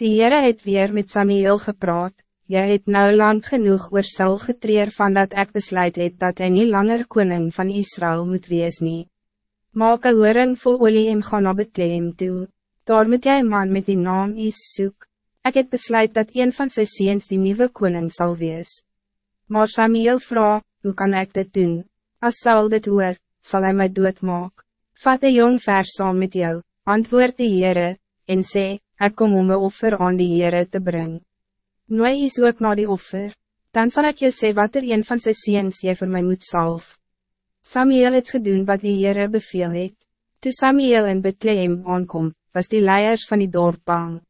Die Heere het weer met Samuel gepraat, Jy het nou lang genoeg oor Saul getreer van dat ek besluit het dat hij niet langer koning van Israël moet wees nie. Maak een horing vol olie en ga na Bethlehem toe, daar moet jy een man met die naam Is soek. Ek het besluit dat een van sy seens die nieuwe koning zal wees. Maar Samuel vraag, hoe kan ik dit doen? Als Saul dit hoor, zal hij mij doodmaak. Vat een jong vers saam met jou, antwoord die Heere, en sê, ek kom om een offer aan die Heere te brengen. Nooi is ook na die offer, dan zal ik je sê wat er een van sy seens jy voor mij moet salf. Samuel het gedoen wat die Heere beveel het. Toe Samuel in Bethlehem aankom, was die leiers van die dorp bang.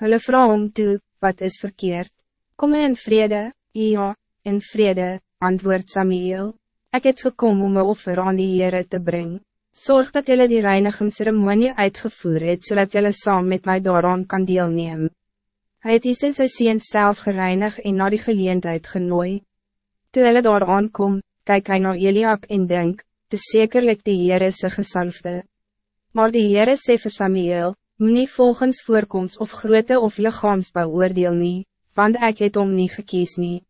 Hulle vraag om toe, wat is verkeerd? Kom in vrede, ja, in vrede, antwoord Samuel. Ik het gekom om een offer aan die Heere te brengen. Zorg dat jullie die reinigingsceremonie uitgevoerd het, zodat jullie saam met mij daaraan kan deelnemen. Hij het is in sy seen self gereinig en na die geleendheid genooi. Toe hulle daar aankom, kyk hy na Eliab en denk, te zekerlik die Heere sy gesalfde. Maar die Heere sê vir Samuel, moet nie volgens voorkomst of grootte of lichaamsbouw oordeel nie, want ek het om nie gekies nie.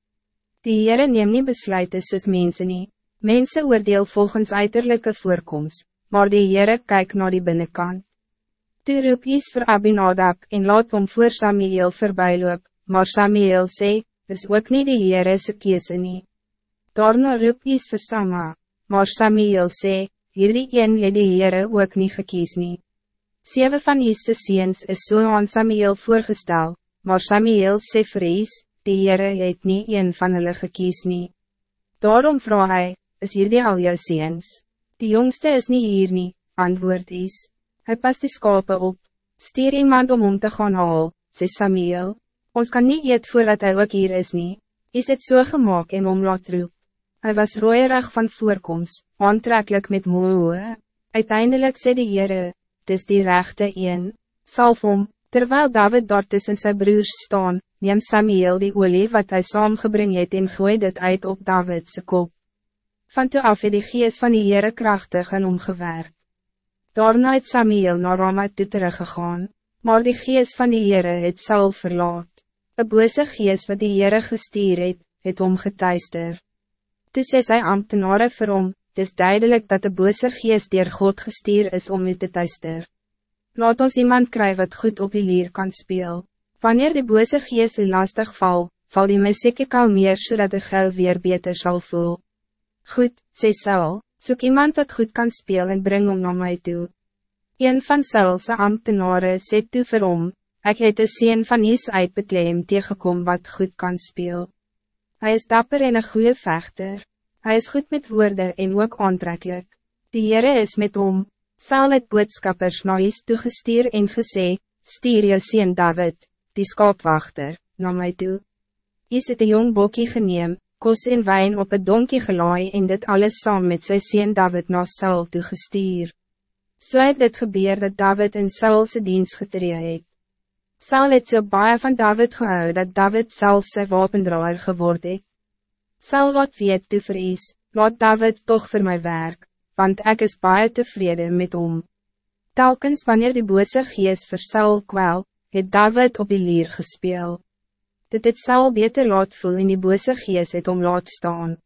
Die Heere neem nie besluite soos mense nie, mense oordeel volgens uiterlijke voorkomst, maar die Heere kyk na die binnenkant. Toe roep Jes vir Abinadab en laat hom voor Samuel voorbijloop, maar Samuel sê, dis ook nie die Heere se kiese nie. Daarna roep Jes vir Sama, maar Samuel sê, hierdie een het die Heere ook nie gekies nie. Sewe van Jesse seens is so aan Samuel voorgestel, maar Samuel sê vir Jes, die Heere het nie een van hulle gekies nie. Daarom vraag hy, is hierdie al jou seens? Die jongste is niet hier nie, antwoord Jes. Hij past die skape op. Stier iemand om om te gaan haal, sê Samuel. Ons kan niet eet voordat hij ook hier is nie. Is het so gemaakt en om laat roep. Hy was rooierig van voorkomst, aantrekkelijk met moe Uiteindelijk sê die Heere, dis die rechte een. Salf om, terwijl David daar tussen sy broers staan, neem Samuel die olie wat hij saamgebring het en gooi dit uit op Davidse kop. Van toe af het die gees van die Heere krachtig en omgewerkt. Daarna het Samuel naar Rama toe teruggegaan, maar die gees van die Heere het Saul verlaat. Een bose gees wat die Heere gestuur het, het omgetuister. Toe sê sy ambtenare vir hom, het is duidelijk dat de bose gees dier God gestuur is om u te tuister. Laat ons iemand kry wat goed op die lier kan speel. Wanneer die bose gees u lastig val, zal die muziek kalmeer zodat de gauw weer beter zal voel. Goed, sê Saul, Zoek iemand dat goed kan spelen en breng om naar mij toe. Een van Saulse ambtenaren sê toe vir hom, ek het een sien van Is uit Bethlehem tegenkom wat goed kan speel. Hij is dapper en een goede vechter. Hij is goed met woorden en ook aantrekkelijk. Die Heere is met hom. Saul het boodskappers na Is toegestuur en gesê, stuur jou sien David, die skaapwachter, na mij toe. Is het een jong bokkie geneem, kos en wijn op het donkie gelaai en dit alles saam met sy sien David na Saul toegestuur. So het dit gebeur dat David in Saulse dienst getree het. Saul het so baie van David gehou dat David zelf sy wapendraaier geword het. Saul wat weet toe vrees, laat David toch voor my werk, want ik is baie tevreden met hom. Telkens wanneer die bose gees vir Saul kwel, het David op die lier gespeeld dit het sal beter laat voel in die bose gees het om laat staan.